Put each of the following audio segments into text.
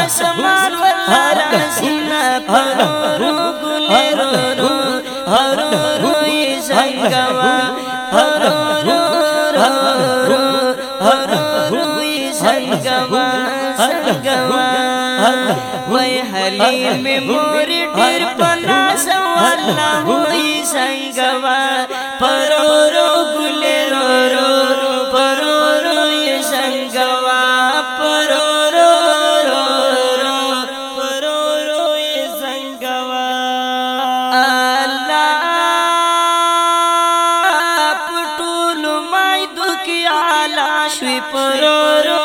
आसमान वल्लारा सिना परो गुले रो रो हरो रो ये संगवा हरो रो रो सरगवा सरगवा वही हली में मोर डर पना सवाला हुई रो रो रो परो रो ये सरगवा परो रो रो रो परो रो ये सरगवा अल्लाह पटुल माई परो रो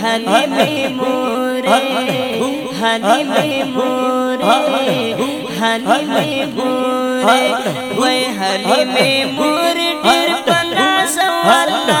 हली में मोरे हली में मोरे हली में मोरे वे हली में मोरे, ढेर पना सवाला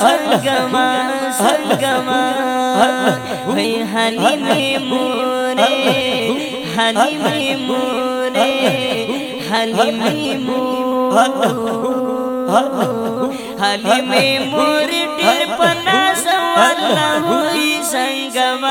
सरगमा सरगमा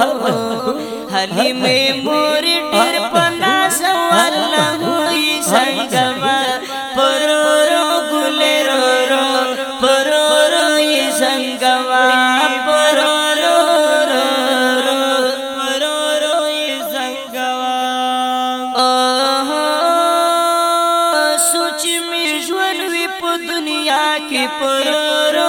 हली में मोर डर पना सवाला हुई संगमा। परो रो गुले रो रो परो रो ये संगमा। परो रो रो रो परो रो ये संगमा। सोच में ज्वल विप दुनिया के परो रो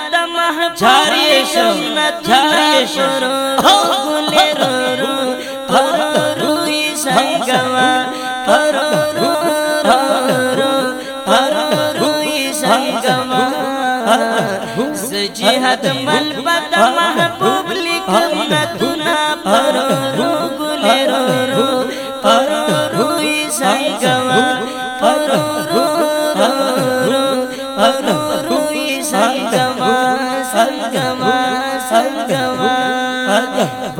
ঝারিয়ে সোনা ঝারিয়ে সোনা গুলে রো রো পরুই সঙ্গমা পরো রো রো পরুই সঙ্গমা সজি হাত মন পদ মাহবুব লিখুন তুনা পরো রো গুলে রো রো পরুই সঙ্গমা পরো রো রো পরো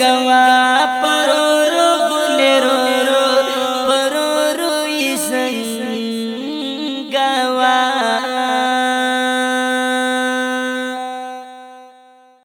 गवा